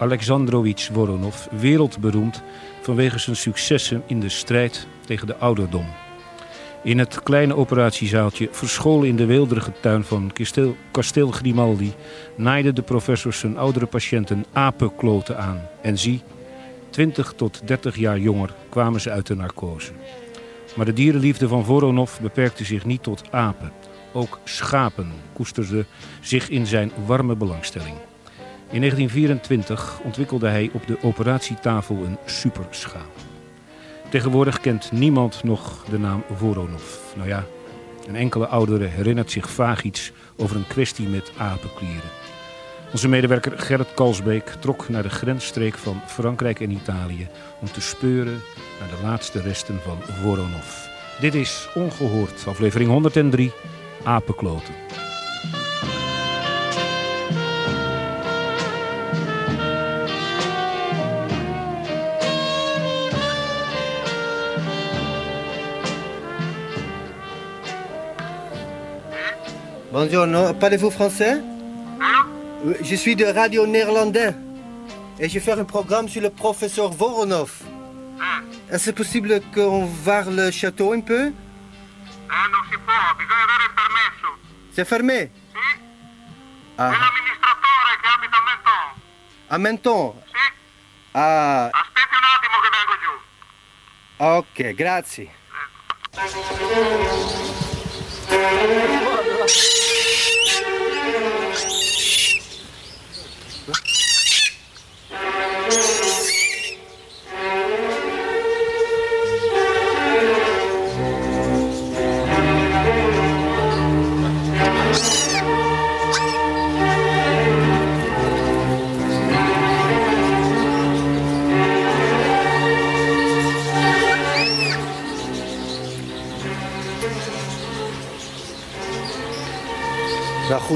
Alexandrovich Voronov wereldberoemd vanwege zijn successen in de strijd tegen de ouderdom. In het kleine operatiezaaltje, verscholen in de weelderige tuin van Kasteel, Grimaldi, naaiden de professors zijn oudere patiënten apenkloten aan. En zie, 20 tot 30 jaar jonger kwamen ze uit de narcose. Maar de dierenliefde van Voronov beperkte zich niet tot apen. Ook schapen koesterden zich in zijn warme belangstelling. In 1924 ontwikkelde hij op de operatietafel een superschaal. Tegenwoordig kent niemand nog de naam Voronov. Nou ja, een enkele oudere herinnert zich vaag iets over een kwestie met apenklieren. Onze medewerker Gerrit Kalsbeek trok naar de grensstreek van Frankrijk en Italië om te speuren naar de laatste resten van Voronov. Dit is Ongehoord, aflevering 103, Apenkloten. Bonjour, parlez-vous français? Je suis de Radio Néerlandais et je fais un programme sur le professeur Voronov. Est-ce possible qu'on voit le château un peu? Eh, non si può, bisogna dare il permesso. C'est fermé? Sì? Ah, È l'amministratore che abita a Menton. à Menton? Sì? Ah, Aspetti un attimo che vengo giù. ok, grazie. Nou すごい!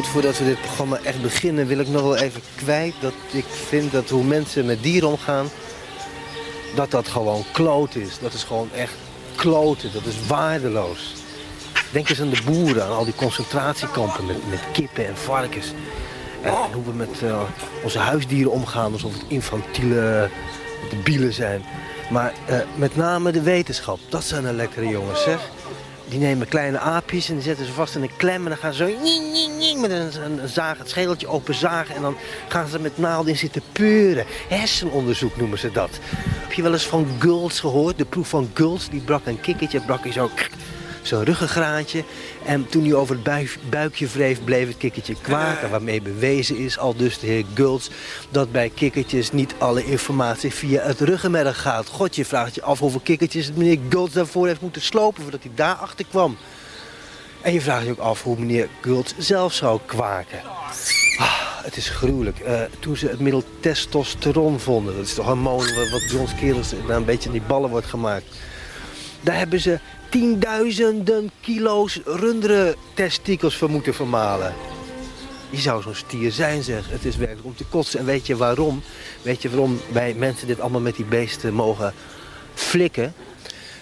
Voordat we dit programma echt beginnen, wil ik nog wel even kwijt dat ik vind dat hoe mensen met dieren omgaan, dat dat gewoon kloot is. Dat is gewoon echt kloten, dat is waardeloos. Denk eens aan de boeren, aan al die concentratiekampen met, met kippen en varkens. En, hoe we met eh, onze huisdieren omgaan alsof het infantiele debielen zijn. Maar eh, met name de wetenschap, dat zijn een lekkere jongens, zeg. Die nemen kleine aapjes en die zetten ze vast in een klem. En dan gaan ze zo met een, zaag, het schedeltje open zagen. En dan gaan ze met naalden in zitten peuren. Hersenonderzoek noemen ze dat. Heb je wel eens van Gulls gehoord? De proef van Gulls, die brak een kikkertje, brak hij zo... Zo'n ruggengraatje. En toen hij over het buik- buikje wreef, bleef het kikkertje kwaken. Waarmee bewezen is, al dus de heer Gulds, dat bij kikkertjes niet alle informatie via het ruggenmerg gaat. God, je vraagt je af hoeveel kikkertjes het meneer Gulds daarvoor heeft moeten slopen voordat hij daarachter kwam. En je vraagt je ook af hoe meneer Gulds zelf zou kwaken. Ah, het is gruwelijk. Eh, toen ze het middel testosteron vonden, dat is toch een molen wat bij ons kerels daar een beetje in die ballen wordt gemaakt. Daar hebben ze tienduizenden kilo's testikels voor moeten vermalen. Je zou zo'n stier zijn, zeg. Het is werkelijk om te kotsen. En weet je waarom? Weet je waarom wij mensen dit allemaal met die beesten mogen flikken?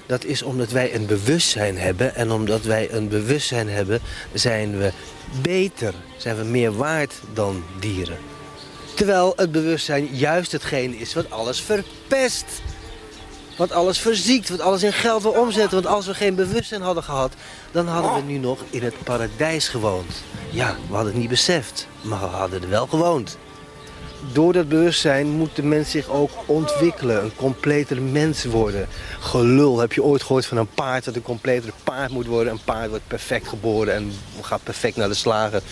Dat is omdat wij een bewustzijn hebben. En omdat wij een bewustzijn hebben, zijn we beter. Zijn we meer waard dan dieren. Terwijl het bewustzijn juist hetgeen is wat alles verpest. Wat alles verziekt, wat alles in geld wil omzetten. Want als we geen bewustzijn hadden gehad, dan hadden we nu nog in het paradijs gewoond. Ja, we hadden het niet beseft, maar we hadden er wel gewoond. Door dat bewustzijn moet de mens zich ook ontwikkelen. Een completer mens worden. Gelul, heb je ooit gehoord van een paard dat een completer paard moet worden? Een paard wordt perfect geboren en gaat perfect naar de slager.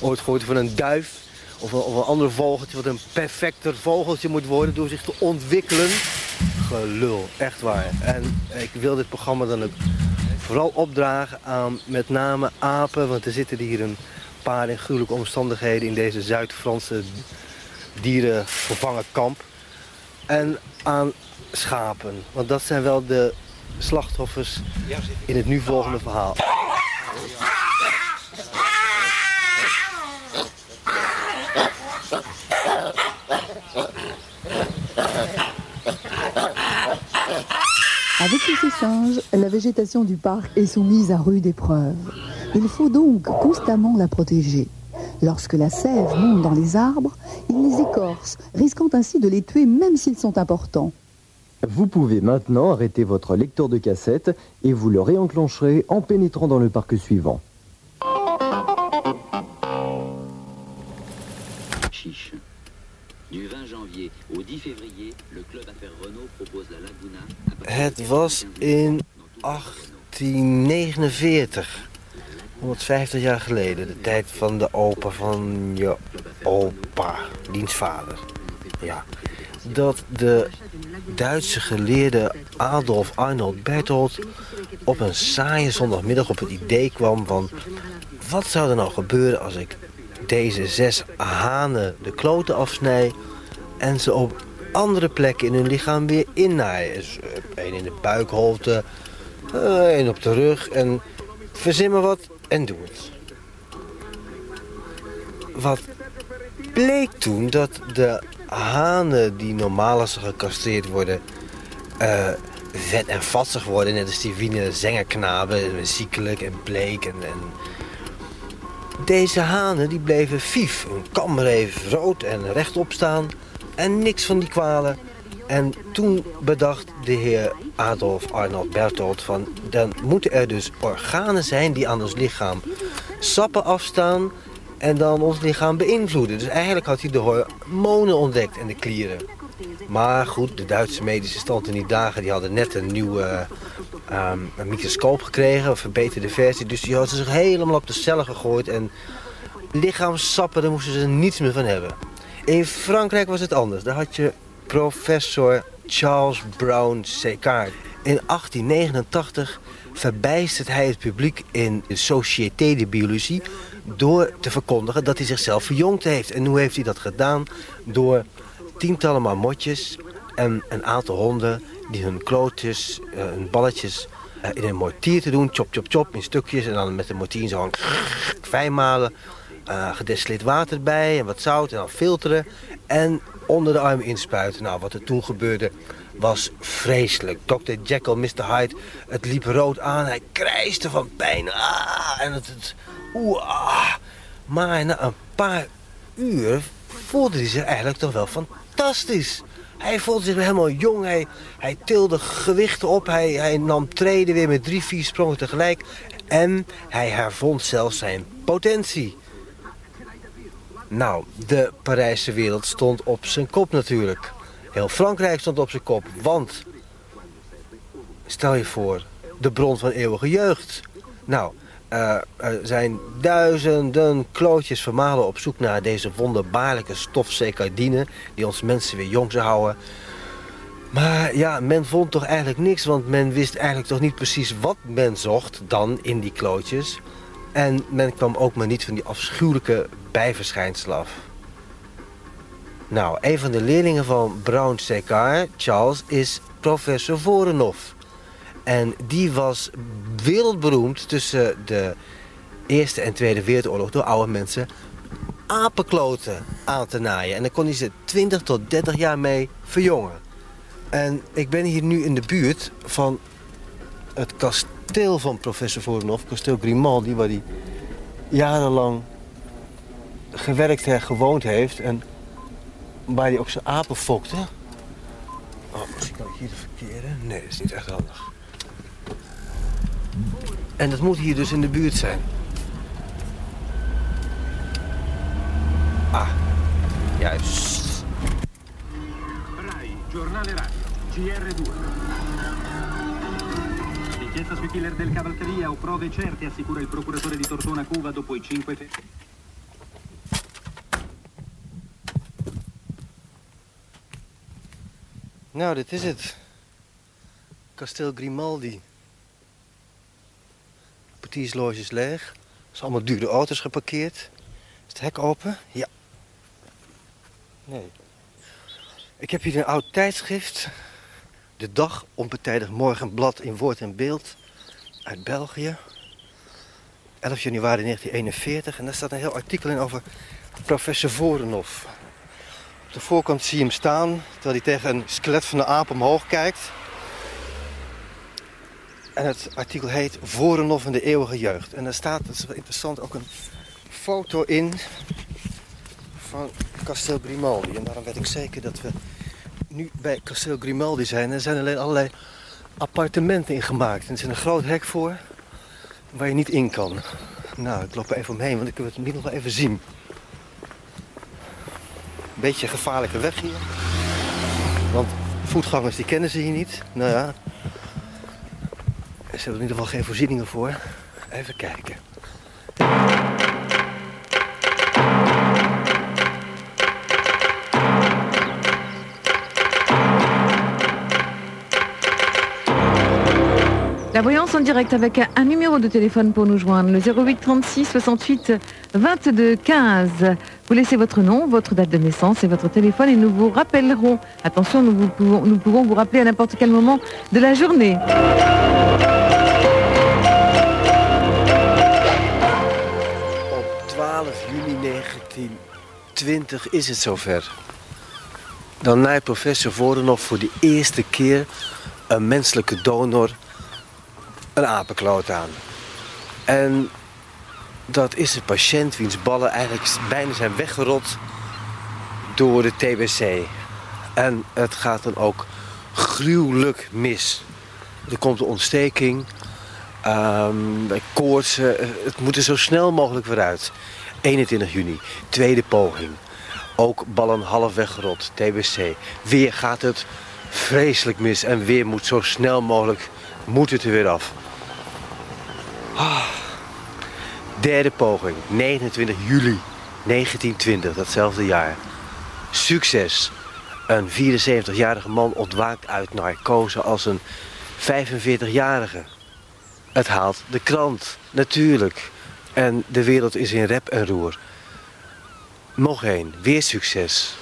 Ooit gehoord van een duif of een, of een ander vogeltje wat een perfecter vogeltje moet worden door zich te ontwikkelen? Gelul, echt waar. En ik wil dit programma dan ook vooral opdragen aan met name apen, want er zitten hier een paar in gruwelijke omstandigheden in deze Zuid-Franse dierenvervangen kamp. En aan schapen, want dat zijn wel de slachtoffers in het nu volgende verhaal. Avec ces singes, la végétation du parc est soumise à rude épreuve. Il faut donc constamment la protéger. Lorsque la sève monte dans les arbres, il les écorce, risquant ainsi de les tuer même s'ils sont importants. Vous pouvez maintenant arrêter votre lecteur de cassette et vous le réenclencherez en pénétrant dans le parc suivant. Het was 15 in dans tout le Renault. 1849. 150 jaar geleden. De tijd van de opa van je opa, diens vader. Ja. Dat de Duitse geleerde Adolf Arnold Berthold op een saaie zondagmiddag op het idee kwam van... wat zou er nou gebeuren als ik deze zes hanen de kloten afsnij... en ze op andere plekken in hun lichaam weer innaai. Dus, in de buikholte, eh, één op de rug en verzin wat en doe het. Wat bleek toen dat de hanen die normaal als ze gecastreerd worden... eh, vet en vatsig worden, net als die Wiener zengerknaben, ziekelijk en bleek. En, en... Deze hanen die bleven vief, hun kam bleef rood en rechtop staan en niks van die kwalen. En toen bedacht de heer Adolf Arnold Berthold van... dan moeten er dus organen zijn die aan ons lichaam sappen afstaan... en dan ons lichaam beïnvloeden. Dus eigenlijk had hij de hormonen ontdekt en de klieren. Maar goed, de Duitse medische stand in die dagen... die hadden net een nieuwe ehm, een microscoop gekregen, een verbeterde versie. Dus die hadden zich helemaal op de cellen gegooid... en lichaamssappen, daar moesten ze niets meer van hebben. In Frankrijk was het anders. Daar had je professor Charles Brown Séquard. In 1889 verbijstert hij het publiek in de Société de Biologie... door te verkondigen dat hij zichzelf verjongd heeft. En hoe heeft hij dat gedaan? Door tientallen marmotjes en een aantal honden... die hun klootjes, eh, hun balletjes eh, in een mortier te doen. Chop, chop, chop, in stukjes. En dan met de mortier zo fijn malen. Eh, gedestilleerd water erbij en wat zout en dan filteren. En onder de arm inspuiten. Nou, wat er toen gebeurde was vreselijk. Dr. Jekyll, Mr. Hyde, het liep rood aan. Hij krijste van pijn. Ah, en het, oeh, ah. Maar na een paar uur voelde hij zich eigenlijk toch wel fantastisch. Hij voelde zich helemaal jong. Hij, hij tilde gewichten op. Hij, hij nam treden weer met drie, vier sprongen tegelijk. En hij hervond zelfs zijn potentie. Nou, de Parijse wereld stond op zijn kop natuurlijk. Heel Frankrijk stond op zijn kop, want... Stel je voor, de bron van eeuwige jeugd. Nou, eh, er zijn duizenden klootjes vermalen op zoek naar deze wonderbaarlijke stof die ons mensen weer jong zou houden. Maar ja, men vond toch eigenlijk niks, want men wist eigenlijk toch niet precies wat men zocht dan in die klootjes. En men kwam ook maar niet van die afschuwelijke bijverschijnselen af. Nou, een van de leerlingen van Brown Séquard, Charles, is professor Vorenhoff. En die was wereldberoemd tussen de Eerste en Tweede Wereldoorlog... door oude mensen apenkloten aan te naaien. En dan kon hij ze 20 tot 30 jaar mee verjongen. En ik ben hier nu in de buurt van het kasteel van professor Vorenhoff, kasteel Grimaldi, waar hij jarenlang gewerkt en gewoond heeft. En waar hij ook zijn apen fokte. Oh, misschien kan ik hier de verkeerde. Nee, dat is niet echt handig. En dat moet hier dus in de buurt zijn. Ah, juist. Rai, giornale radio, GR2. Inchiesta sui killer del Cavalcavia o prove certe, assicura il procuratore di Tortona Cuva dopo i 5 fe... Nou, dit is het. Kasteel Grimaldi. Portiersloge is leeg. Er zijn allemaal dure auto's geparkeerd. Is het hek open? Ja. Nee. Ik heb hier een oud tijdschrift. De Dag, onpartijdig morgenblad in woord en beeld. Uit België. 11 januari 1941. En daar staat een heel artikel in over professor Vorenhoff. Op de voorkant zie je hem staan, terwijl hij tegen een skelet van de aap omhoog kijkt. En het artikel heet Vorenhoff en de eeuwige jeugd. En daar staat, dat is wel interessant, ook een foto in van Castel Grimaldi. En daarom weet ik zeker dat we nu bij Castel Grimaldi zijn. Er zijn alleen allerlei appartementen ingemaakt. En er is een groot hek voor waar je niet in kan. Nou, ik loop er even omheen, want ik wil het niet nog wel even zien. Beetje gevaarlijke weg hier. Want voetgangers die kennen ze hier niet. Nou ja, ze hebben er in ieder geval geen voorzieningen voor. Even kijken. La voyance en direct avec un numéro de téléphone pour nous joindre, le 08 36 68 22 15. Vous laissez votre nom, votre date de naissance et votre téléphone et nous vous rappellerons. Attention, nous, vous pouvons, nous pouvons vous rappeler à n'importe quel moment de la journée. Op 12 juni 1920 is het zover. Dan naait professor Vorenhoff voor de eerste keer een menselijke donor een apenkloot aan. En dat is een patiënt wiens ballen eigenlijk bijna zijn weggerot door de TBC. En het gaat dan ook gruwelijk mis. Er komt een ontsteking, bij koortsen. Het moet er zo snel mogelijk weer uit. 21 juni, tweede poging. Ook ballen half weggerot, TBC. Weer gaat het vreselijk mis en weer moet zo snel mogelijk moet het er weer af. Ah. Derde poging, 29 juli 1920, datzelfde jaar. Succes. Een 74-jarige man ontwaakt uit narcose als een 45-jarige. Het haalt de krant, natuurlijk. En de wereld is in rep en roer. Nog één, weer succes.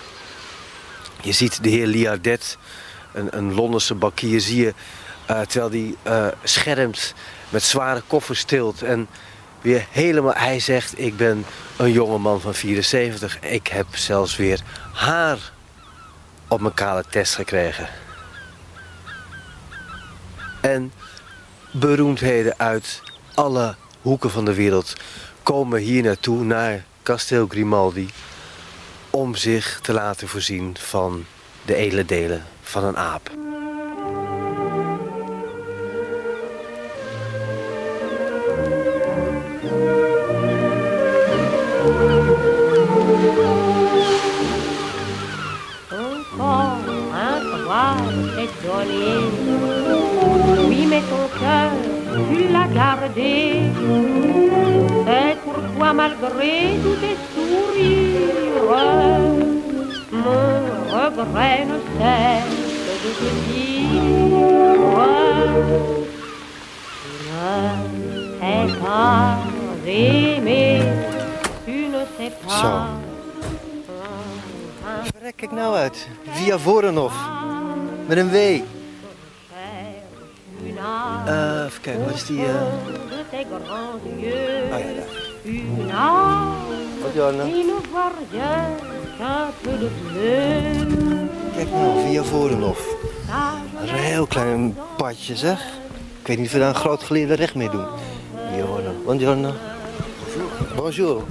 Je ziet de heer Liardet, een, een Londense bankier, zie je... eh, terwijl die eh, schermt met zware koffers tilt en weer helemaal... Hij zegt, ik ben een jonge man van 74. Ik heb zelfs weer haar op mijn kale test gekregen. En beroemdheden uit alle hoeken van de wereld komen hier naartoe, naar Kasteel Grimaldi... om zich te laten voorzien van de edele delen van een aap. Oui, mais ton cœur, tu l'as gardé. C'est pourquoi, malgré tous tes sourires, mon regret ne cesse de te dire. Tu ne sais pas aimer, tu ne sais pas. Verrek, kijk nou uit. Via Vorenhof. Met een W. Eh, even kijken, wat is die... eh. Oh ja, daar. Wat, Johanna? Kijk nou, via Vorenhof. Dat is een heel klein padje, zeg. Ik weet niet of we daar een groot geleerde recht mee doen. Johanna. Buongiorno. Bonjour.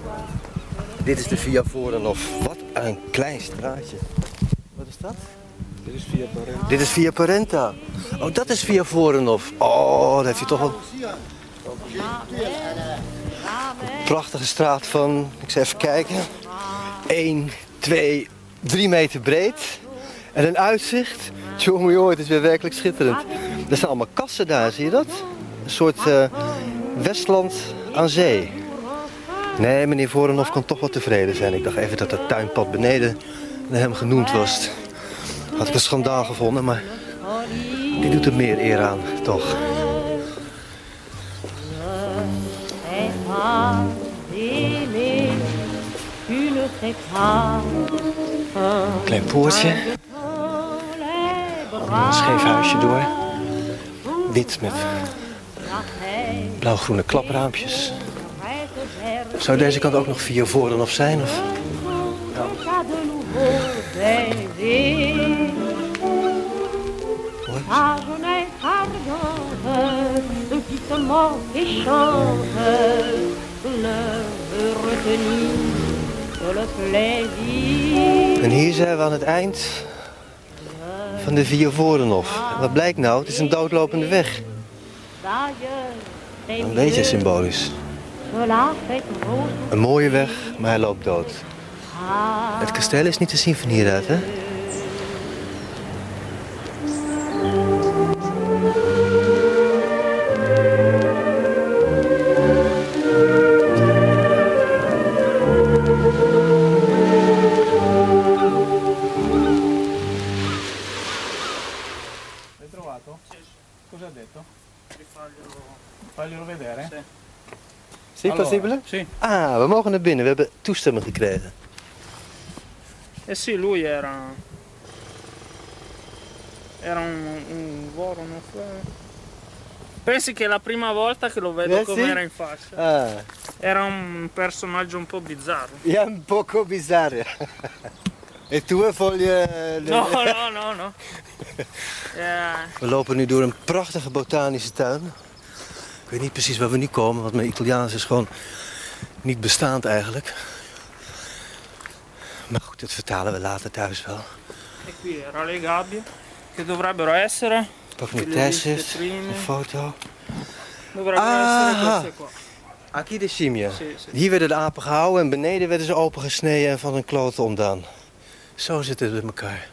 Dit is de Via Vorenhof. Wat een klein straatje. Wat is dat? Dit is Via Parenta. Dit is Via Parenta. Oh, dat is Via Vorenhof. Oh, daar heeft hij toch wel... Een prachtige straat van, ik zal even kijken, 1, 2, 3 meter breed. En een uitzicht. Jongen, jongen, het is weer werkelijk schitterend. Er staan allemaal kassen daar, zie je dat? Een soort eh, Westland aan zee. Nee, meneer Vorenhof kan toch wel tevreden zijn. Ik dacht even dat het tuinpad beneden naar hem genoemd was. Had ik een schandaal gevonden, maar die doet er meer eer aan, toch? Klein poortje, een scheef huisje door. Wit met blauw-groene klapraampjes. Zou deze kant ook nog vier voren of zijn? Of? Chante ne retenir sur le plaisir. En hier zijn we aan het eind van de Via Vorenhof. En Wat blijkt nou? Het is een doodlopende weg. Een beetje symbolisch. Een mooie weg, maar hij loopt dood. Het kasteel is niet te zien van hieruit, hè? Sì. Ah, we mogen naar binnen. We hebben toestemming gekregen. Eh sì, lui era. Era un, un eh. Pensi che è la prima volta che lo vedo Eh, come sì? era in faccia. Ah, Era un personaggio un po' bizzarro. ja, un poco bizarre. E tu voglio... No, no, no, no. Ja, We lopen nu door een prachtige botanische tuin. Ik weet niet precies waar we nu komen, want mijn Italiaans is gewoon niet bestaand eigenlijk. Maar goed, dat vertalen we later thuis wel. e qui le gabbie che dovrebbero essere. Pak mijn vetrine. een foto. Dovrebbero Ah. essere queste qua. Sì, sì. Hier werden de apen gehouden en beneden werden ze opengesneden en van een kloot omdaan. Zo zit het met elkaar.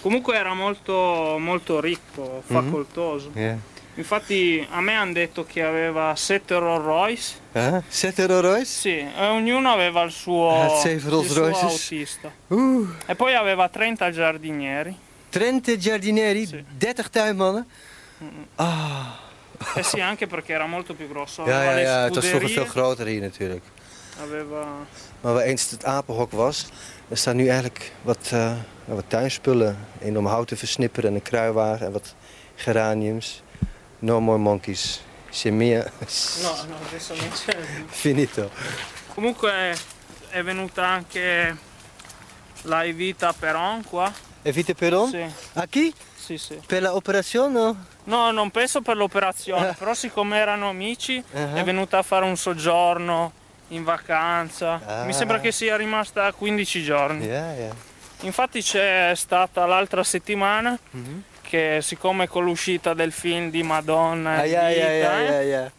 Comunque era molto, molto ricco, Mhm. facoltoso. Ja. Infatti a me hanno detto che aveva sette Rolls Royce. Huh? Zet er Royce? Sì, e ognuno aveva il suo, Rolls il suo autista. Oeh. E poi aveva 30 giardinieri. Trente Giardinieri, Sì. 30 tuinmannen. Ah. Eh sì, anche perché era molto più grosso. Ja, Aveva ja, het was vroeger veel groter hier natuurlijk. aveva... Maar waar eens het apenhok was, er staan nu eigenlijk wat, eh, wat tuinspullen in om hout te versnipperen en een kruiwagen en wat geraniums. No more monkeys. C'è mia. No, no, adesso non c'è. Finito. Comunque è venuta anche la Evita Peron qua. Evite Peron? Sì, Aquí? sì, sì. Per la operazione? no? No, non penso per l'operazione, però siccome erano amici Ah. è venuta a fare un soggiorno in vacanza. Ah. Mi sembra che sia rimasta 15 giorni. Ja, ja. Infatti c'è stata l'altra settimana Mhm. Che siccome con l'uscita del film di Madonna Ah, e ja, eh, ja.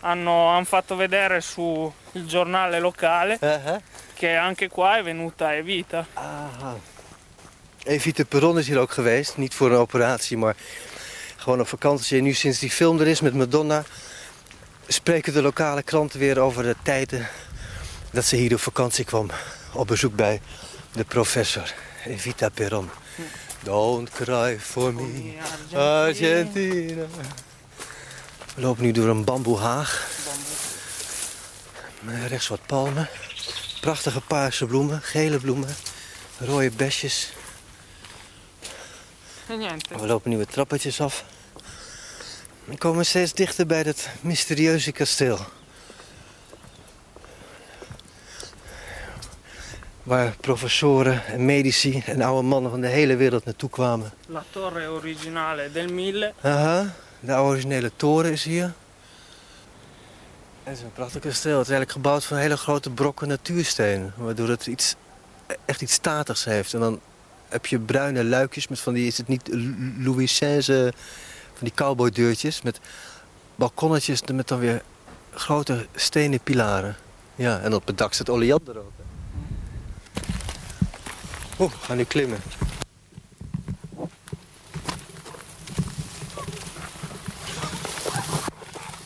hanno, hanno fatto vedere su il giornale locale Aha. che anche qua è venuta Evita. Aha. Evite Peron is hier ook geweest. Niet voor een operatie, maar gewoon op vakantie. En nu sinds die film er is met Madonna... spreken de lokale kranten weer over de tijden... dat ze hier op vakantie kwam. Op bezoek bij de professor. Evita Peron. Don't cry for me, Argentina. We lopen nu door een bamboehaag. Met rechts wat palmen. Prachtige paarse bloemen, gele bloemen, rode besjes. We lopen wat trappetjes af. We komen steeds dichter bij dat mysterieuze kasteel. Waar professoren en medici en oude mannen van de hele wereld naartoe kwamen. La torre originale del 1000 Aha, de originele toren is hier. Het is een prachtig kasteel. Het is eigenlijk gebouwd van hele grote brokken natuursteen. Waardoor het iets, echt iets statigs heeft. En dan heb je bruine luikjes met van die, is het niet Louis XVI, van die cowboydeurtjes. Met balkonnetjes met dan weer grote stenen pilaren. Ja, en op het dak staat oleander ook. hè. Oeh, we gaan nu klimmen.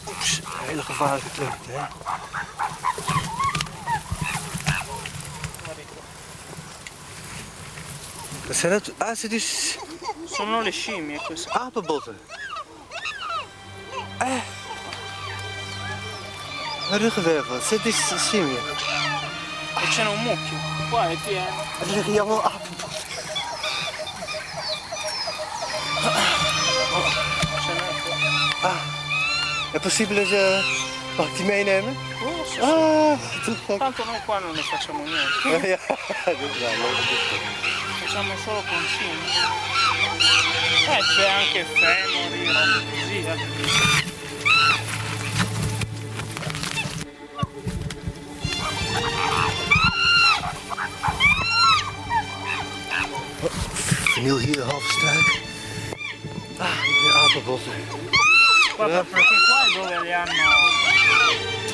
Oeps, een hele gevaarlijke klim. Hè? Wat zijn dat? Ah, ze dus sono le scimmie queste. apenbotten. Eh. Een ruggenwervel. Zit is simje. E c'è un mucchio. Qua è pieno. N'è qua. Ah. È possibile se... Mag ik die meenemen? Oh, sì. Ah. Tanto noi qua non ne facciamo niente. Ja, dat is wel leuk. Facciamo solo concimi. Eh, c'è anche femori, robe così. Verniel hier, halve struik. Ah, weer apenbossen. Guarda, perché qua è dove li hanno,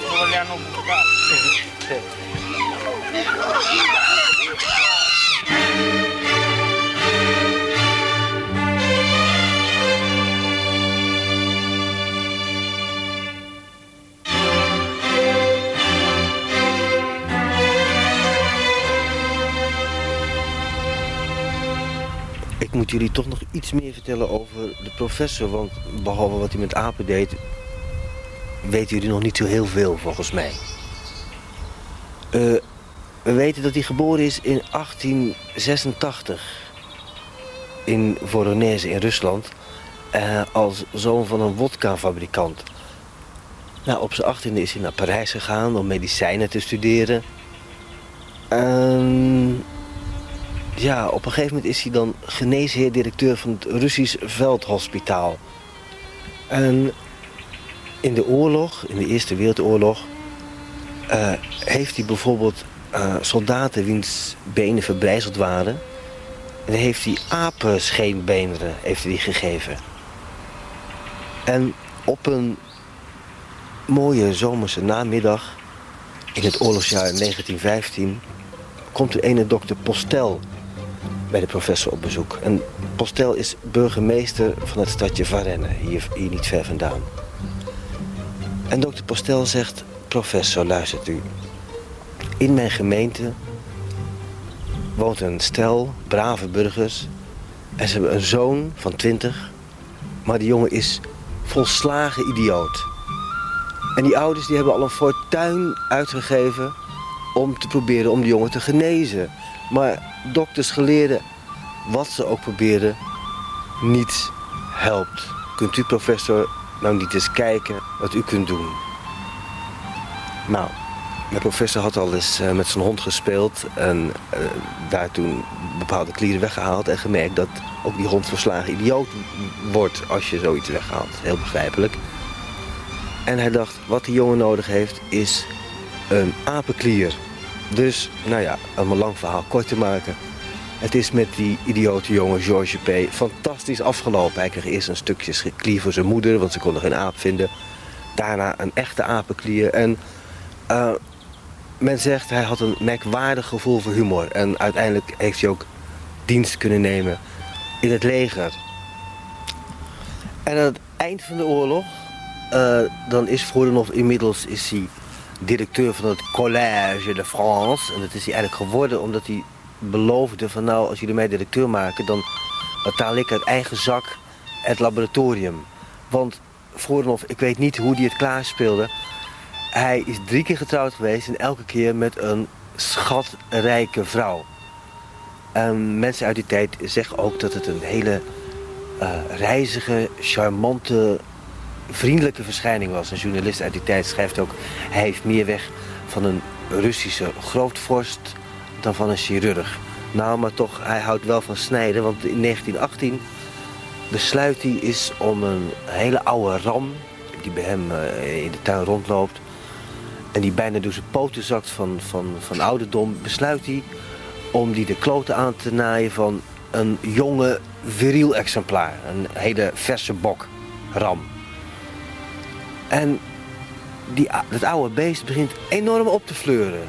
dove li hanno buttati. Jullie toch nog iets meer vertellen over de professor. Want behalve wat hij met apen deed, weten jullie nog niet zo heel veel volgens mij. Eh, we weten dat hij geboren is in 1886 in Voronezh in Rusland. eh, als zoon van een wodka-fabrikant. Nou, op zijn achttiende is hij naar Parijs gegaan om medicijnen te studeren. En ja, op een gegeven moment is hij dan geneesheer-directeur van het Russisch veldhospitaal. En in de oorlog, in de Eerste Wereldoorlog, eh, heeft hij bijvoorbeeld eh, soldaten wiens benen verbrijzeld waren. En heeft hij apenscheenbeenderen heeft hij gegeven. En op een mooie zomerse namiddag in het oorlogsjaar 1915 komt er ene dokter Postel bij de professor op bezoek. En Postel is burgemeester van het stadje Varennes, hier, hier niet ver vandaan. En dokter Postel zegt, professor, luistert u. In mijn gemeente woont een stel, brave burgers. En ze hebben een zoon van 20, maar die jongen is volslagen idioot. En die ouders die hebben al een fortuin uitgegeven om te proberen om die jongen te genezen. Maar dokters, geleerden, wat ze ook proberen, niets helpt. Kunt u, professor, nou niet eens kijken wat u kunt doen? Nou, mijn professor had al eens eh, met zijn hond gespeeld en eh, daar toen bepaalde klieren weggehaald en gemerkt dat ook die hond verslagen idioot wordt als je zoiets weghaalt. Heel begrijpelijk. En hij dacht, wat die jongen nodig heeft is een apenklier. Dus, nou ja, om een lang verhaal kort te maken. Het is met die idiote jongen George P. fantastisch afgelopen. Hij kreeg eerst een stukje klier voor zijn moeder, want ze konden geen aap vinden. Daarna een echte apenklier. En eh, men zegt hij had een merkwaardig gevoel voor humor. En uiteindelijk heeft hij ook dienst kunnen nemen in het leger. En aan het eind van de oorlog, eh, dan is Vrodenhof inmiddels is hij directeur van het Collège de France. En dat is hij eigenlijk geworden omdat hij beloofde van nou, als jullie mij directeur maken, dan betaal ik uit eigen zak het laboratorium. Want Vrodenhof, ik weet niet hoe hij het klaarspeelde. Hij is drie keer getrouwd geweest en elke keer met een schatrijke vrouw. En mensen uit die tijd zeggen ook dat het een hele eh, reizige, charmante, vriendelijke verschijning was. Een journalist uit die tijd schrijft ook... hij heeft meer weg van een Russische grootvorst dan van een chirurg. Nou, maar toch, hij houdt wel van snijden, want in 1918 besluit hij is om een hele oude ram... die bij hem eh, in de tuin rondloopt... en die bijna door zijn poten zakt van, van, van ouderdom... besluit hij om die de kloten aan te naaien van een jonge viriel exemplaar. Een hele verse bok, ram. En die, dat oude beest begint enorm op te fleuren.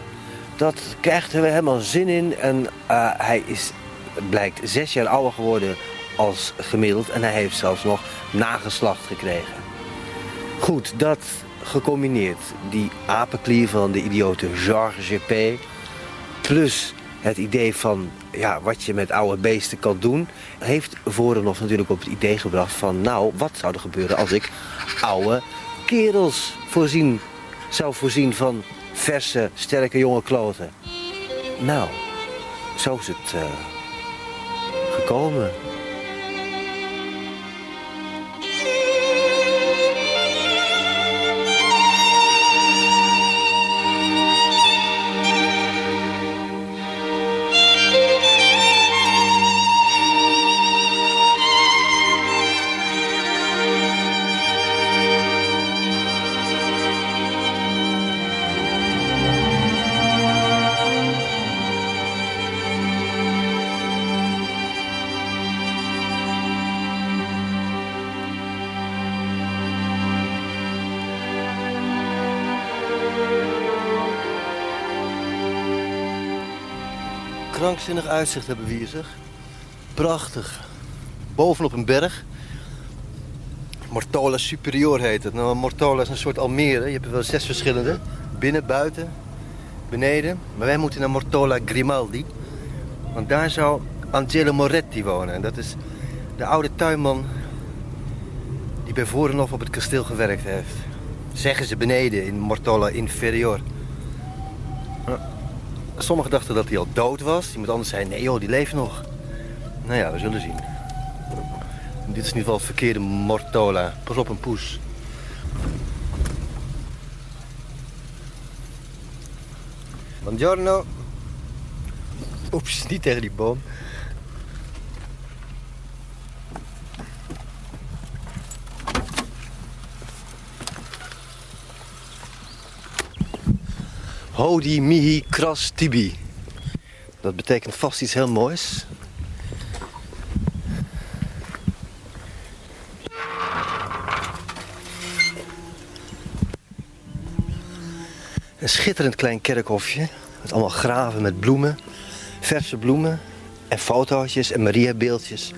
Dat krijgt er helemaal zin in. En eh, hij is, blijkt zes jaar ouder geworden als gemiddeld. En hij heeft zelfs nog nageslacht gekregen. Goed, dat gecombineerd. Die apenklier van de idiote Georges G.P. Plus het idee van ja, wat je met oude beesten kan doen... heeft Vorenhof natuurlijk op het idee gebracht van... nou, wat zou er gebeuren als ik oude kerels voorzien, zou voorzien van verse, sterke jonge kloten? Nou, zo is het uh, gekomen. Krankzinnig uitzicht hebben we hier, zeg. Prachtig. Bovenop een berg. Mortola Superior heet het. Nou, Mortola is een soort Almere. Je hebt er wel zes verschillende. Binnen, buiten, beneden. Maar wij moeten naar Mortola Grimaldi. Want daar zou Angelo Moretti wonen. En dat is de oude tuinman die bij Vorenhof op het kasteel gewerkt heeft. Zeggen ze beneden in Mortola Inferior. Sommigen dachten dat hij al dood was. Iemand anders zei, nee joh, die leeft nog. Nou ja, we zullen zien. Dit is in ieder geval het verkeerde Mortola. Pas op een poes. Buongiorno. Oeps, niet tegen die boom. Hodi mihi kras tibi. Dat betekent vast iets heel moois. Een schitterend klein kerkhofje. Met allemaal graven met bloemen. Verse bloemen. En fotootjes en Maria-beeldjes.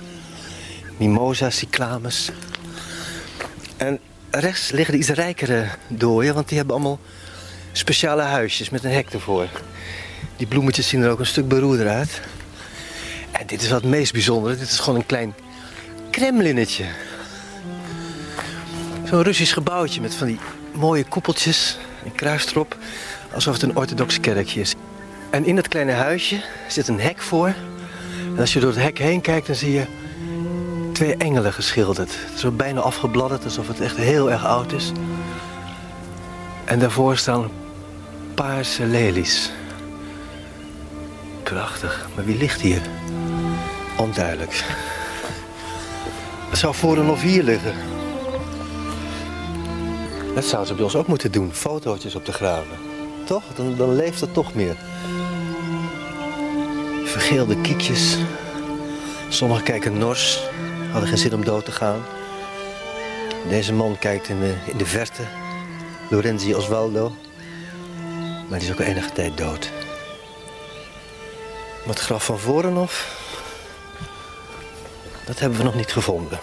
Mimosa, cyclames. En rechts liggen de iets rijkere dooien. Want die hebben allemaal speciale huisjes met een hek ervoor. Die bloemetjes zien er ook een stuk beroerder uit. En dit is wat het meest bijzondere. Dit is gewoon een klein Kremlinnetje. Zo'n Russisch gebouwtje met van die mooie koepeltjes en kruis erop. Alsof het een orthodox kerkje is. En in dat kleine huisje zit een hek voor. En als je door het hek heen kijkt, dan zie je twee engelen geschilderd. Ook bijna afgebladderd, alsof het echt heel erg oud is. En daarvoor staan paarse lelies. Prachtig. Maar wie ligt hier? Onduidelijk. Het zou voor en of hier liggen. Dat zouden ze bij ons ook moeten doen. Fotootjes op te graven. Toch? Dan, dan leeft het toch meer. Vergeelde kiekjes. Sommigen kijken nors. Hadden geen zin om dood te gaan. Deze man kijkt in de, in de verte. Lorenzi Osvaldo. Maar die is ook enige tijd dood. Het graf van Vorenhof... dat hebben we nog niet gevonden.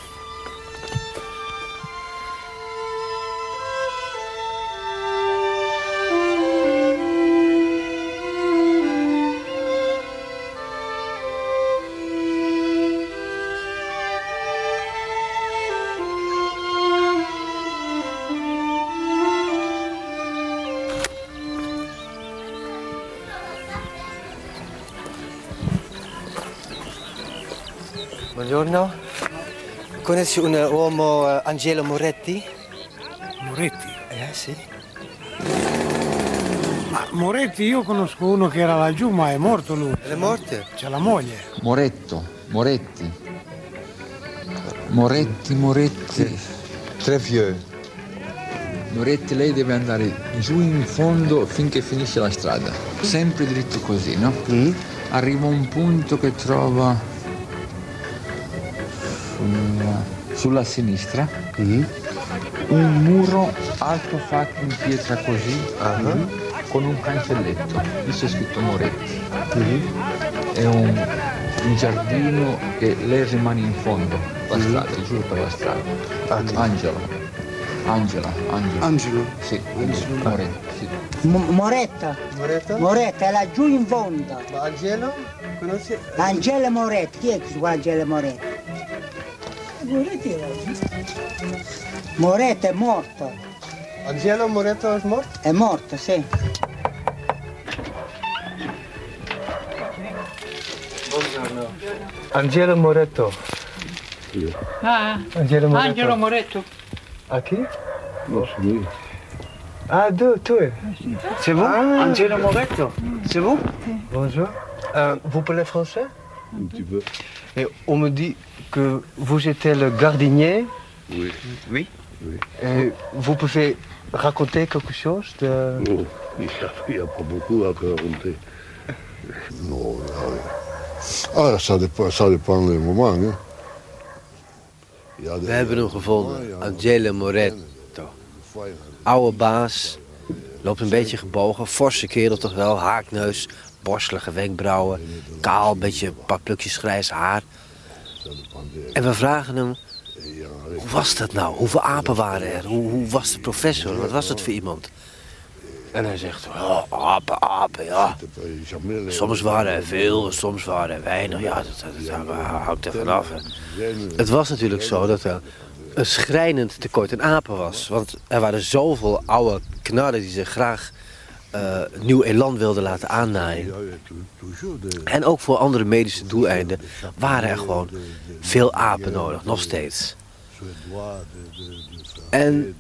Conosci un uomo eh, Angelo Moretti? Moretti? Eh sì. Ma Moretti io conosco uno che era laggiù ma è morto lui. È morto? C'è la moglie. Moretto, Moretti. Moretti, Moretti. Très vieux. Moretti, lei deve andare giù in fondo finché finisce la strada. Sempre dritto così, no? Arriva un punto che trova sulla, sulla sinistra un muro alto fatto in pietra così con un cancelletto. Lì c'è scritto Moretti. È un, un giardino che lei rimane in fondo, la strada, giù per la strada. Angelo. Angela, Angelo. Angelo? Sì, Moretti. sì. M- Moretta. Moretta? Moretta è laggiù in fondo. Ma Angelo? Conosci? Angela Moretti. Chi è che si chiama Angela Moretti? Moretta è morto. Angelo Moretto is morto? È morto, sì. Buongiorno. Angelo Moretto. Ah, Angelo Moretto. Angelo Moretto. À qui Ah, deux, toi. C'est vous Angelo Moretto. C'est vous Bonjour. Euh, vous parlez français Un petit peu. Et on me dit que vous étiez le gardinier. Oui. Oui. Et vous pouvez raconter quelque chose de... Oh, il n'y a, pas beaucoup à raconter. Non, non. Ah, ça dépend, ça dépend des moments. Hein. Il y a des- We hebben hem gevonden. Angelo Moretto. Oude baas. Loopt een beetje gebogen. Forse kerel toch wel. Haakneus. borstelige wenkbrauwen, kaal, een beetje een paar plukjes grijs haar. En we vragen hem, hoe was dat nou? Hoeveel apen waren er? Hoe, hoe was de professor? Wat was het voor iemand? En hij zegt, oh, apen, apen, ja. Soms waren er veel, soms waren er weinig. Ja, dat, dat, dat er vanaf. Het was natuurlijk zo dat er een schrijnend tekort aan apen was. Want er waren zoveel oude knarren die zich graag eh, nieuw elan wilden laten aannaaien. En ook voor andere medische doeleinden waren er gewoon veel apen nodig, nog steeds. En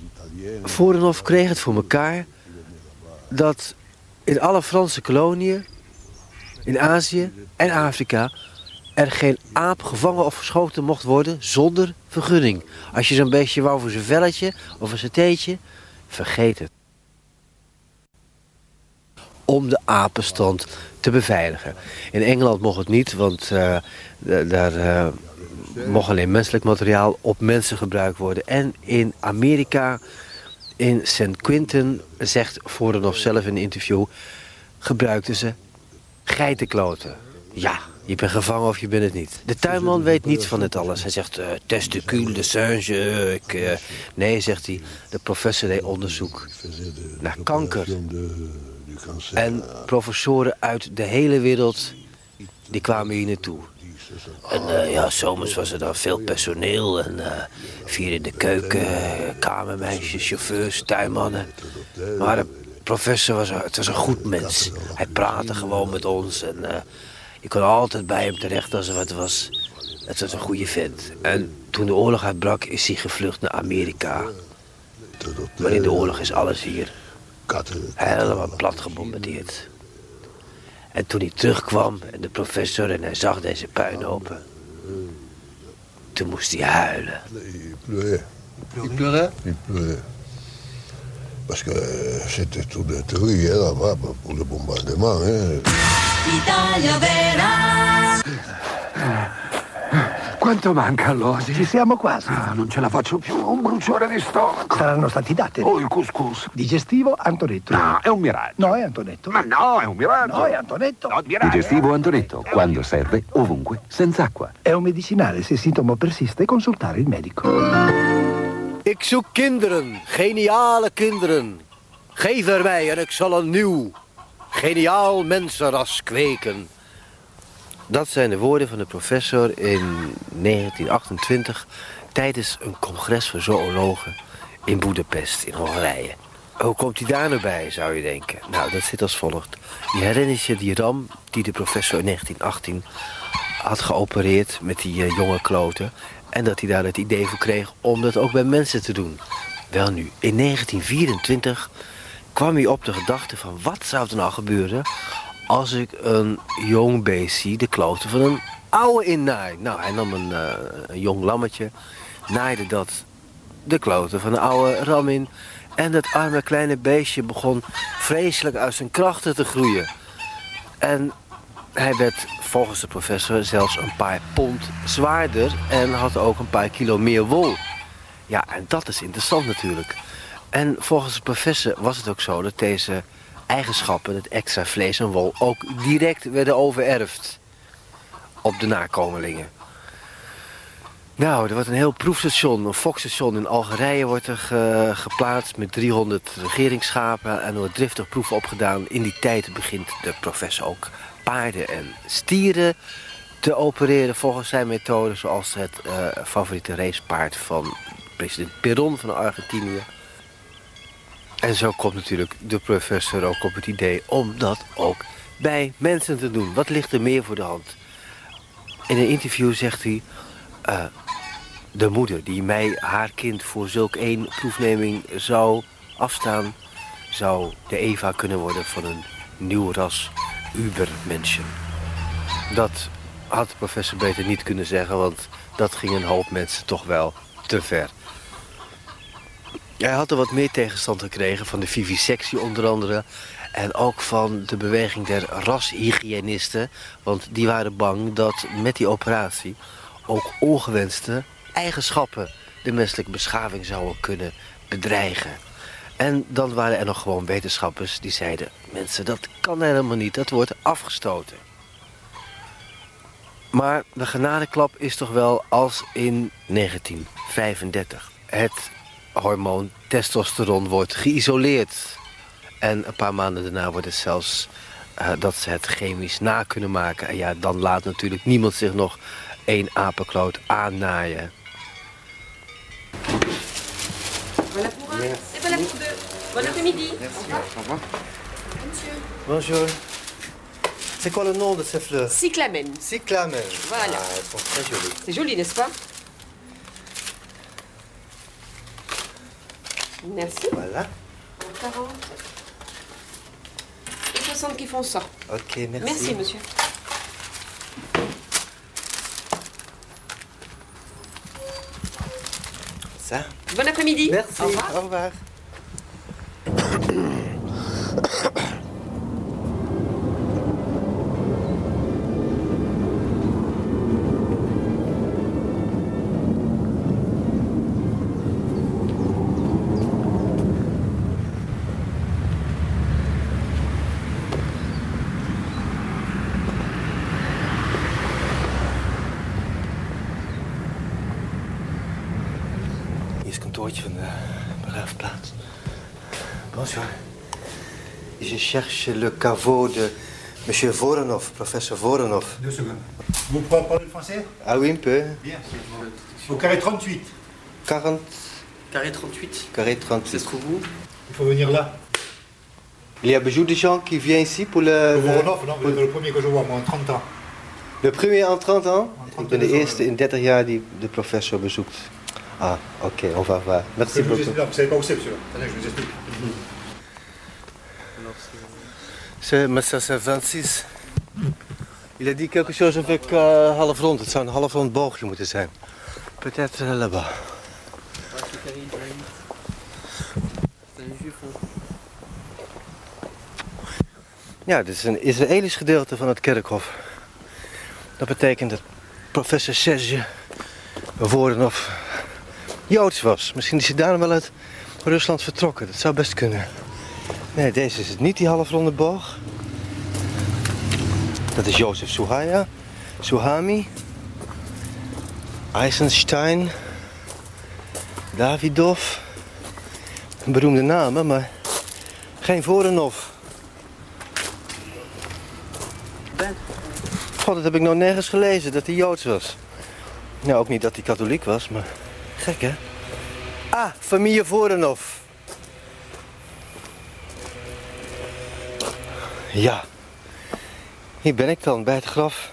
Vorenhof kreeg het voor elkaar dat in alle Franse koloniën, in Azië en Afrika, er geen aap gevangen of geschoten mocht worden zonder vergunning. Als je zo'n beestje wou voor zijn velletje of zijn theetje, vergeet het. Om de apenstand te beveiligen. In Engeland mocht het niet, want eh, da- daar eh, mocht alleen menselijk materiaal op mensen gebruikt worden. En in Amerika, in St. Quentin, zegt Vorenhof zelf in een interview, gebruikten ze geitenkloten. Ja, je bent gevangen of je bent het niet. De tuinman weet niets van dit alles. Hij zegt, eh testicule de singe. nee, zegt hij, de professor deed onderzoek naar kanker. En professoren uit de hele wereld, die kwamen hier naartoe. En eh, ja, zomers was er dan veel personeel. En eh vier in de keuken, eh, kamermeisjes, chauffeurs, tuinmannen. Maar de professor was, het was een goed mens. Hij praatte gewoon met ons. En eh, je kon altijd bij hem terecht als er wat was. Het was een goede vent. En toen de oorlog uitbrak, is hij gevlucht naar Amerika. Maar in de oorlog is alles hier helemaal plat gebombardeerd. En toen hij terugkwam en de professor en hij zag deze puinhopen. Toen moest hij huilen. Il pleurait. Il pleurait Il pleurait. Parce que euh, c'était tout détruit hein, là-bas pour le bombardement. Hein. Italia Vera. Quanto manca all'oggi? Ci siamo quasi. Ah, non ce la faccio più, ho un bruciore di stomaco. Saranno stati dati. Oh, il couscous. Digestivo Antonetto. No, è un miraggio. No, è Antonetto. Ma no, è un miraggio. No, è Antonetto. No, miraggio. Digestivo Antonetto, quando serve, ovunque, senza acqua. È un medicinale. Se il sintomo persiste, consultare il medico. Ik zoek kinderen, geniale kinderen. Geef er mij en ik zal een nieuw, geniaal mensenras kweken. Dat zijn de woorden van de professor in 1928 tijdens een congres voor zoologen in Boedapest in Hongarije. Hoe komt hij daar nou bij, zou je denken? Nou, dat zit als volgt. Je herinnert je die ram die de professor in 1918 had geopereerd met die eh, jonge kloten. En dat hij daar het idee voor kreeg om dat ook bij mensen te doen. Wel nu, in 1924 kwam hij op de gedachte van wat zou er nou gebeuren als ik een jong beestje de kloten van een oude innaai. Nou, hij nam een, eh, een jong lammetje, naaide dat de kloten van de oude ram in. En dat arme kleine beestje begon vreselijk uit zijn krachten te groeien. En hij werd volgens de professor zelfs een paar pond zwaarder en had ook een paar kilo meer wol. Ja, en dat is interessant natuurlijk. En volgens de professor was het ook zo dat deze eigenschappen, het extra vlees en wol, ook direct werden overerfd op de nakomelingen. Nou, er wordt een heel proefstation, een fokstation in Algerije wordt er ge- geplaatst met 300 regeringsschapen en er wordt driftig proeven opgedaan. In die tijd begint de professor ook paarden en stieren te opereren volgens zijn methode, zoals het eh, favoriete racepaard van president Perón van Argentinië. En zo komt natuurlijk de professor ook op het idee om dat ook bij mensen te doen. Wat ligt er meer voor de hand? In een interview zegt hij... eh, de moeder die mij haar kind voor zulk één proefneming zou afstaan... zou de Eva kunnen worden van een nieuw ras Ubermenschen. Dat had professor beter niet kunnen zeggen... want dat ging een hoop mensen toch wel te ver. Hij had er wat meer tegenstand gekregen van de vivisectie onder andere. En ook van de beweging der rashygiënisten. Want die waren bang dat met die operatie ook ongewenste eigenschappen de menselijke beschaving zouden kunnen bedreigen. En dan waren er nog gewoon wetenschappers die zeiden... mensen, dat kan helemaal niet, dat wordt afgestoten. Maar de genadeklap is toch wel als in 1935 het hormoon testosteron wordt geïsoleerd. En een paar maanden daarna wordt het zelfs eh, dat ze het chemisch na kunnen maken. En ja, dan laat natuurlijk niemand zich nog één apenkloot aannaaien. Voilà pour un. Et voilà pour deux. Bon après-midi. Bonjour. C'est quoi le nom de ces fleurs Cyclamen. Cyclamen. Voilà. Ah, elles sont très jolies. C'est joli, n'est-ce pas Merci. Voilà. 40. Et 60 qui font ça. Ok, merci. Merci, monsieur. Ça Bon après-midi. Merci. Au revoir. Au revoir. Cherche le caveau de monsieur Voronov, professeur Voronov. Deux secondes. Vous pouvez parler français? Ah oui, un peu. Bien. Au carré 38. 40, Carré 38. carré 38. se trouve où Il faut venir là. Il y a beaucoup de gens qui viennent ici pour le... Le Voronov, non, êtes le premier que je vois, moi, en 30 ans. De premier en 30 ans? Ik ben de eerste in 30 jaar die de professor bezoekt. Ah, ok, on va voir. Merci Je vous beaucoup. explique, vous savez pas où c'est, monsieur. Attendez, je vous explique. C'est- 26. Il a dit quelque chose half rond. Het zou een half rond boogje moeten zijn. Peut-être là-bas. Ja, dit is een Israëlisch gedeelte van het kerkhof. Dat betekent dat professor Serge Voronov Joods was. Misschien is hij daarom wel uit Rusland vertrokken. Dat zou best kunnen. Nee, deze is het niet, die halfronde boog. Dat is Jozef Suhaya, Suhami, Eisenstein, Davidov. Beroemde namen, maar geen Voronov. God, dat heb ik nog nergens gelezen, dat hij Joods was. Nou, ook niet dat hij katholiek was, maar gek hè? Ah, familie Voronov. Ja, hier ben ik dan bij het graf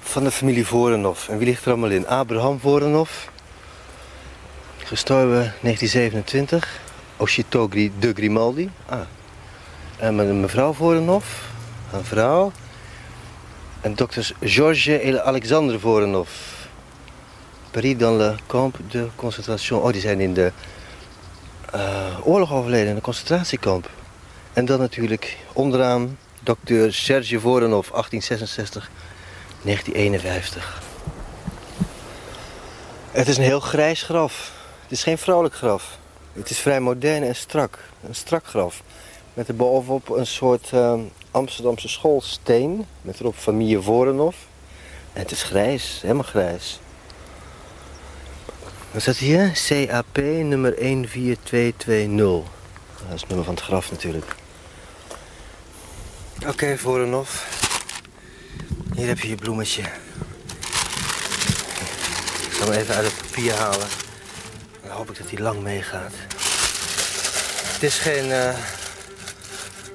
van de familie Voronov. En wie ligt er allemaal in? Abraham Voronov, gestorven 1927. Oshito Gri- de Grimaldi. Ah. En met mevrouw Voronov, een vrouw. En dokters Georges et Alexandre Voronov. Paris dans le camp de concentration. Oh, die zijn in de eh, oorlog overleden, in een concentratiekamp. En dan natuurlijk onderaan dokter Serge Voronov, 1866, 1951. Het is een heel grijs graf. Het is geen vrolijk graf. Het is vrij modern en strak. Een strak graf. Met erbovenop een soort eh, Amsterdamse schoolsteen. Met erop familie Voronov. En het is grijs, helemaal grijs. Wat staat hier? CAP nummer 14220. Dat is het nummer van het graf natuurlijk. Oké, Voronov. Hier heb je je bloemetje. Ik zal hem even uit het papier halen. Dan hoop ik dat hij lang meegaat. Het is geen eh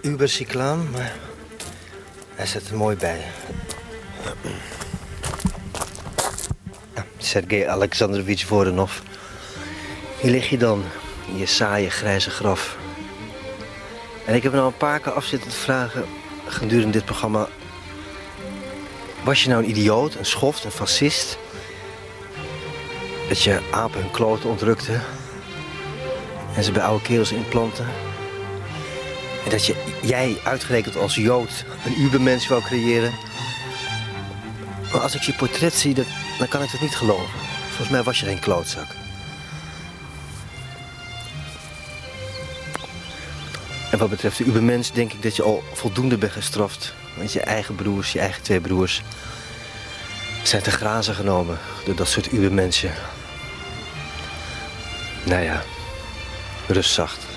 Ubercyclaan, maar hij zit er mooi bij. Sergei Alexandrovich Voronov. Hier lig je dan, in je saaie grijze graf. En ik heb nou een paar keer af zitten te vragen gedurende dit programma. Was je nou een idioot, een schoft, een fascist? Dat je apen hun kloten ontrukte. En ze bij oude kerels inplanten. En dat je, jij uitgerekend als Jood een Ubermens wou creëren. Maar als ik je portret zie, dan kan ik dat niet geloven. Volgens mij was je geen klootzak. En wat betreft de ubermens denk ik dat je al voldoende bent gestraft. Want je eigen broers, je eigen twee broers... zijn te grazen genomen door dat soort ubermensen. Nou ja, rust zacht.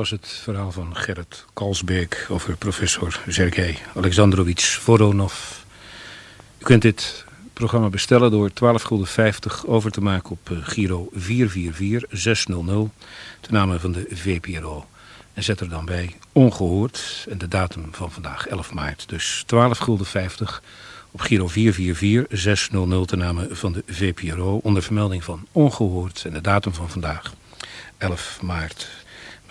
Was het verhaal van Gerrit Kalsbeek over professor Sergei Alexandrovich Voronov. U kunt dit programma bestellen door 12,50 gulden over te maken op eh, Giro 444600 ten name van de VPRO. En zet er dan bij ongehoord en de datum van vandaag 11 maart. Dus 12 gulden 50 op Giro 444600 ten name van de VPRO onder vermelding van ongehoord en de datum van vandaag 11 maart.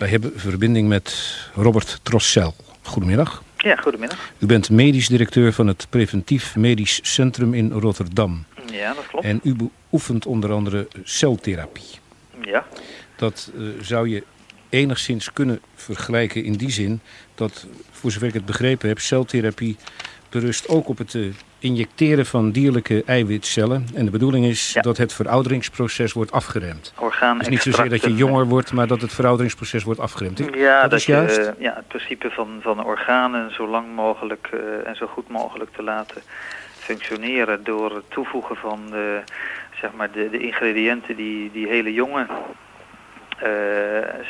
Wij hebben verbinding met Robert Trossel. Goedemiddag. Ja, goedemiddag. U bent medisch directeur van het Preventief Medisch Centrum in Rotterdam. Ja, dat klopt. En u beoefent onder andere celtherapie. Ja. Dat eh, zou je enigszins kunnen vergelijken in die zin dat, voor zover ik het begrepen heb, celtherapie berust ook op het eh, injecteren van dierlijke eiwitcellen. En de bedoeling is dat het verouderingsproces wordt afgeremd. Orgaan Dus niet zozeer dat je jonger wordt, maar dat het verouderingsproces wordt afgeremd. Ja, dat, dat is je, juist. eh, ja, het principe van, van organen zo lang mogelijk eh, en zo goed mogelijk te laten functioneren door het toevoegen van de, zeg maar de, de ingrediënten die, die hele jonge eh,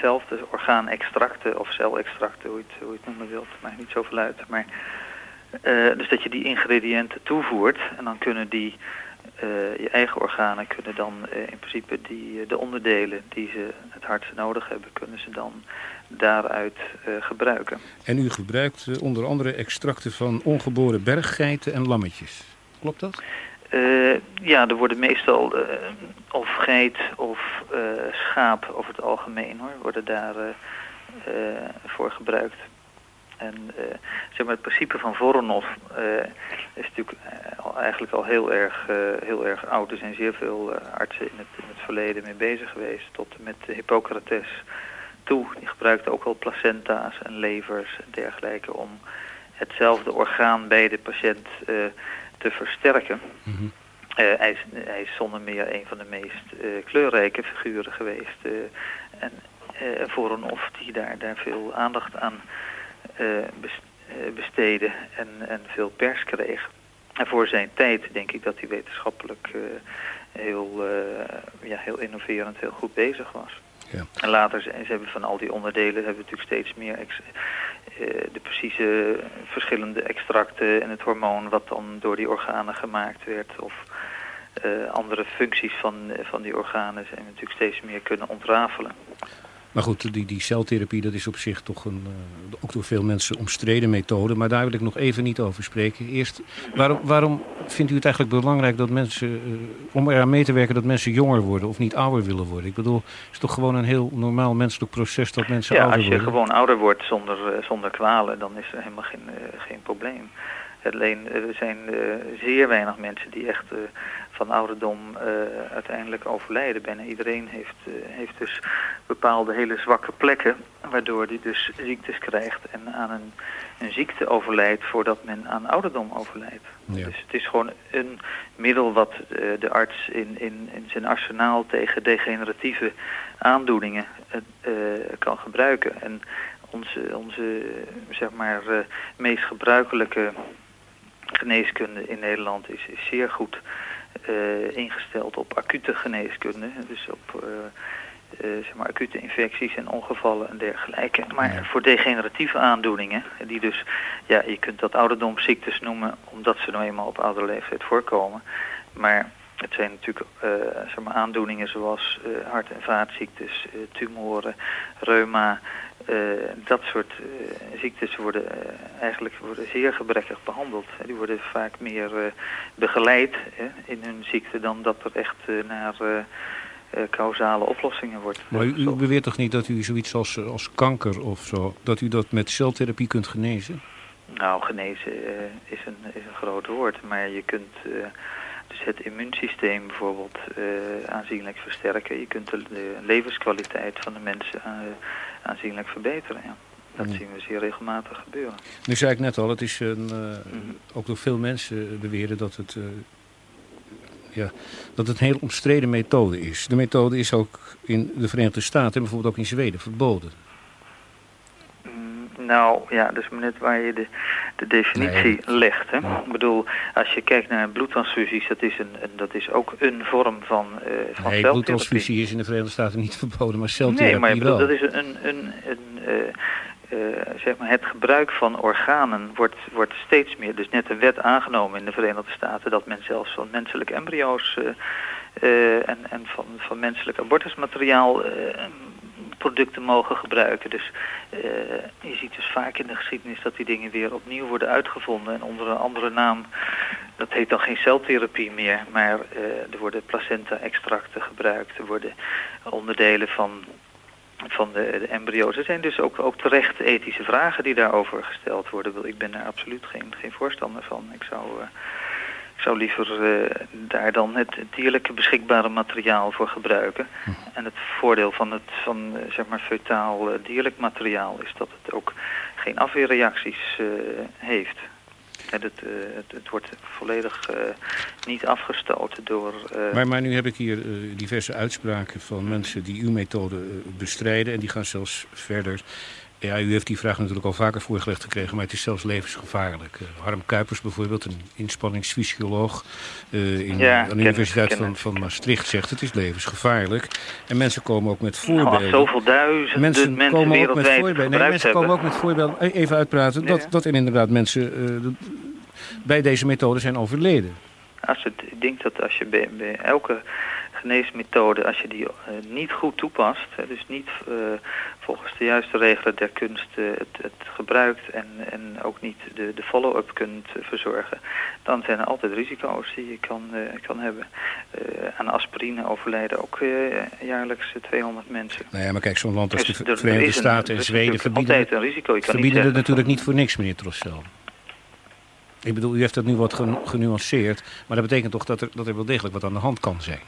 zelf, de orgaanextracten of celextracten, hoe je het, hoe je het noemen wilt, maakt niet zoveel uit. Maar, eh, dus dat je die ingrediënten toevoert en dan kunnen die, eh, je eigen organen kunnen dan eh, in principe die, de onderdelen die ze het hardst nodig hebben, kunnen ze dan daaruit gebruiken. En u gebruikt onder andere extracten van ongeboren berggeiten en lammetjes. Klopt dat? Ja, er worden meestal of geit of schaap over het algemeen hoor, worden daar eh, voor gebruikt. En eh, zeg maar het principe van Voronov eh, is natuurlijk eh, al, eigenlijk al heel erg, heel erg oud. Er zijn zeer veel artsen in het, in het verleden mee bezig geweest, tot en met Hippocrates toe. Die gebruikte ook wel placenta's en levers en dergelijke om hetzelfde orgaan bij de patiënt te versterken. Eh, hij, is, hij is zonder meer een van de meest kleurrijke figuren geweest. en Voronov die daar, daar veel aandacht aan besteedde en, en veel pers kreeg. En voor zijn tijd denk ik dat hij wetenschappelijk eh, heel, eh, ja, heel innoverend, heel goed bezig was. Ja. En later zijn ze hebben van al die onderdelen hebben we natuurlijk steeds meer ex- eh, de precieze verschillende extracten en het hormoon wat dan door die organen gemaakt werd of eh, andere functies van, eh, van die organen zijn we natuurlijk steeds meer kunnen ontrafelen. Maar goed, die, die celtherapie dat is op zich toch een, eh, ook door veel mensen omstreden methode. Maar daar wil ik nog even niet over spreken. Eerst, waarom, waarom vindt u het eigenlijk belangrijk dat mensen, eh, om eraan mee te werken dat mensen jonger worden of niet ouder willen worden? Ik bedoel, het is toch gewoon een heel normaal menselijk proces dat mensen Ja, ouder als je worden? gewoon ouder wordt zonder, eh, zonder kwalen, dan is er helemaal geen, geen probleem. Alleen, er zijn zeer weinig mensen die echt van ouderdom eh, uiteindelijk overlijden. Bijna iedereen heeft, eh, heeft dus bepaalde hele zwakke plekken, waardoor die dus ziektes krijgt en aan een, een ziekte overlijdt voordat men aan ouderdom overlijdt. Ja. Dus het is gewoon een middel wat eh, de arts in, in, in zijn arsenaal tegen degeneratieve aandoeningen kan gebruiken. En onze, onze zeg maar, meest gebruikelijke geneeskunde in Nederland is, is zeer goed eh, ingesteld op acute geneeskunde. Dus op, eh, zeg maar acute infecties en ongevallen en dergelijke. Maar voor degeneratieve aandoeningen, die dus, ja, je kunt dat ouderdomsziektes noemen, omdat ze nou eenmaal op oudere leeftijd voorkomen. Maar het zijn natuurlijk eh, zeg maar aandoeningen zoals eh, hart- en vaatziektes, eh, tumoren, reuma. Eh, dat soort eh, ziektes worden eh, eigenlijk worden zeer gebrekkig behandeld. Die worden vaak meer begeleid hè, in hun ziekte dan dat er echt naar causale oplossingen wordt. Maar u, u beweert toch niet dat u zoiets als, als kanker of zo, dat u dat met celtherapie kunt genezen? Nou, genezen is, een, is een groot woord, maar je kunt dus het immuunsysteem bijvoorbeeld aanzienlijk versterken. Je kunt de, de levenskwaliteit van de mensen aanzienlijk verbeteren. Ja. Dat Hmm. zien we zeer regelmatig gebeuren. Nu zei ik net al, het is een, eh, ook door veel mensen beweren dat het, eh, ja, dat het een heel omstreden methode is. De methode is ook in de Verenigde Staten en bijvoorbeeld ook in Zweden verboden. Nou ja, dus maar net waar je de, de definitie legt. Hè? Ik bedoel, als je kijkt naar bloedtransfusies, dat is, een, dat is ook een vorm van, eh van Nee, bloedtransfusie is in de Verenigde Staten niet verboden, maar celtherapie Nee, maar bedoel, dat is een, een, een eh, eh, zeg maar het gebruik van organen wordt, wordt steeds meer. Dus net een wet aangenomen in de Verenigde Staten dat men zelfs van menselijke embryo's en, en van, van menselijk abortusmateriaal producten mogen gebruiken. Dus eh, je ziet dus vaak in de geschiedenis dat die dingen weer opnieuw worden uitgevonden en onder een andere naam. Dat heet dan geen celtherapie meer, maar eh, er worden placenta-extracten gebruikt, er worden onderdelen van van de, embryo's. Er zijn dus ook, ook terecht ethische vragen die daarover gesteld worden. Ik ben daar absoluut geen, geen voorstander van. Ik zou, eh, ik zou liever eh, daar dan het dierlijke beschikbare materiaal voor gebruiken. En het voordeel van het van, eh, zeg maar feutaal eh, dierlijk materiaal is dat het ook geen afweerreacties heeft. Het, het, het wordt volledig niet afgestoten door... Maar, maar nu heb ik hier diverse uitspraken van mensen die uw methode bestrijden. En die gaan zelfs verder. Ja, u heeft die vraag natuurlijk al vaker voorgelegd gekregen, maar het is zelfs levensgevaarlijk. Eh, Harm Kuipers bijvoorbeeld, een inspanningsfysioloog eh, in, Ja, aan de Universiteit van, van Maastricht, zegt het is levensgevaarlijk. En mensen komen ook met voorbeelden. zoveel duizenden mensen, mensen, komen ook met voorbeelden. Nee, mensen hebben. komen ook met voorbeelden. Eh, Even uitpraten. Dat, ja. dat er inderdaad mensen bij deze methode zijn overleden. Als het, ik denk dat als je bij, bij elke geneesmethode, als je die eh, niet goed toepast, dus niet eh, volgens de juiste regelen der kunst eh, het, het gebruikt en, en ook niet de, de follow-up kunt verzorgen, dan zijn er altijd risico's die je kan, kan hebben. Aan aspirine overlijden ook jaarlijks eh, 200 mensen. Nou ja, maar kijk, zo'n land als Dus de er- er Verenigde Staten en Zweden verbieden, altijd een risico. Je kan niet verbieden het zeggen natuurlijk niet voor niks, meneer Trossel. Ik bedoel, u heeft dat nu wat genu- genuanceerd, maar dat betekent toch dat er, dat er wel degelijk wat aan de hand kan zijn.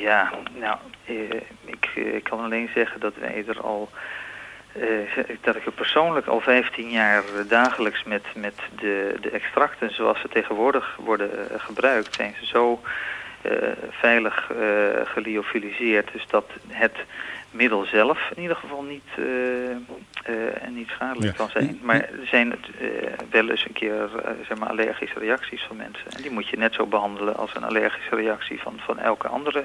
Ja, nou, eh, ik, eh, ik kan alleen zeggen dat wij er al, eh, dat ik er persoonlijk al 15 jaar dagelijks met, met de, de extracten zoals ze tegenwoordig worden gebruikt, zijn ze zo veilig geliofiliseerd, dus dat het middel zelf in ieder geval niet, eh, eh, niet schadelijk Ja. kan zijn. Maar er zijn het, eh, wel eens een keer zeg maar allergische reacties van mensen. En die moet je net zo behandelen als een allergische reactie van, van elke andere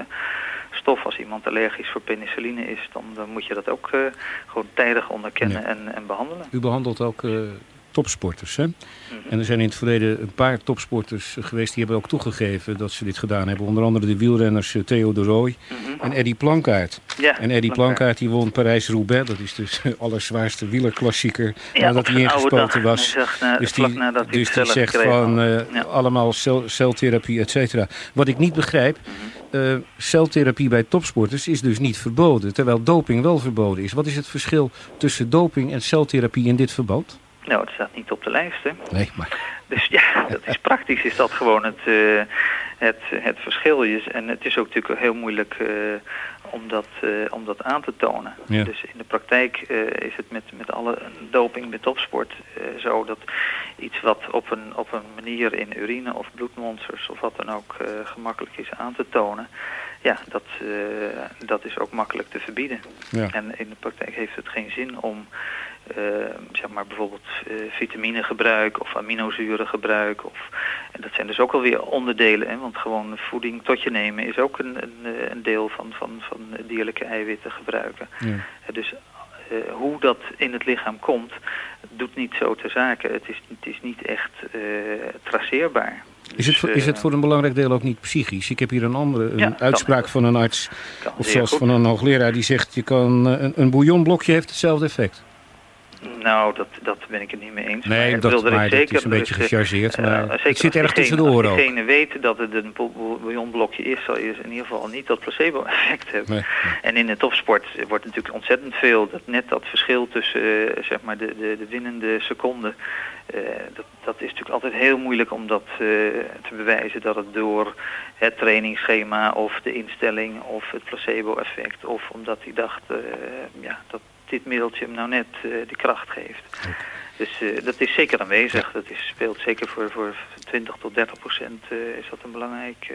stof. Als iemand allergisch voor penicilline is, dan, dan moet je dat ook eh, gewoon tijdig onderkennen Ja. en, en behandelen. U behandelt ook eh, topsporters, hè? En er zijn in het verleden een paar topsporters eh, geweest die hebben ook toegegeven dat ze dit gedaan hebben. Onder andere de wielrenners eh, Theo de Rooij en Eddy Plankaart. Ja, en Eddy Plankaart. Plankaart die won Parijs-Roubaix, dat is dus de allerzwaarste wielerklassieker Ja, nadat hij ingespoten was. Na- dus vlak die, dus die zegt van eh, Ja. allemaal cel, celtherapie, et cetera. Wat ik niet begrijp, Mhm. eh, celtherapie bij topsporters is dus niet verboden, terwijl doping wel verboden is. Wat is het verschil tussen doping en celtherapie in dit verband? Nou, het staat niet op de lijst, hè? Nee, maar... Dus ja, dat is praktisch is dat gewoon het, eh, het, het verschil. is. En het is ook natuurlijk heel moeilijk eh, om, dat, eh, om dat aan te tonen. Ja. Dus in de praktijk is het met, met alle doping bij topsport zo dat iets wat op een, op een manier in urine of bloedmonsters of wat dan ook gemakkelijk is aan te tonen. ja, dat, eh, dat is ook makkelijk te verbieden. Ja. En in de praktijk heeft het geen zin om zeg maar bijvoorbeeld eh, vitaminegebruik of aminozurengebruik. Of, en dat zijn dus ook alweer onderdelen, hè, want gewoon voeding tot je nemen is ook een, een, eh, een deel van, van, van dierlijke eiwitten gebruiken. Ja. Eh, Dus eh, hoe dat in het lichaam komt, doet niet zo ter zake. Het is, het is niet echt eh, traceerbaar. Is het, voor, is het voor een belangrijk deel ook niet psychisch? Ik heb hier een andere een Ja, kan uitspraak van een arts, Kan of zelfs goed. van een hoogleraar, die zegt je kan, eh, een, een bouillonblokje heeft hetzelfde effect. Nou, dat, dat ben ik het niet mee eens. Nee, maar dat- wilde maar ik dat zeker, is een beetje dus, gechargeerd, eh, maar zeker het zit als erg tussendoor Als ook. diegene weet dat het een bou- bou- bouillonblokje is, zal je in ieder geval niet dat placebo-effect hebben. Nee, En in de topsport wordt natuurlijk ontzettend veel, dat, net dat verschil tussen eh, zeg maar de, de, de winnende seconden, eh, dat, dat is natuurlijk altijd heel moeilijk om dat te bewijzen dat het door het trainingsschema of de instelling of het placebo-effect of omdat hij dacht ja, dat dit middeltje hem nou net eh, die kracht geeft. Dus eh, dat is zeker aanwezig. Dat is, speelt zeker voor, voor 20 tot 30 procent eh, is dat een belangrijk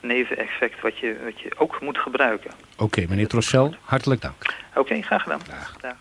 neveneffect wat je, wat je ook moet gebruiken. Oké, meneer Trossel, hartelijk dank. Oké, graag gedaan. Dag.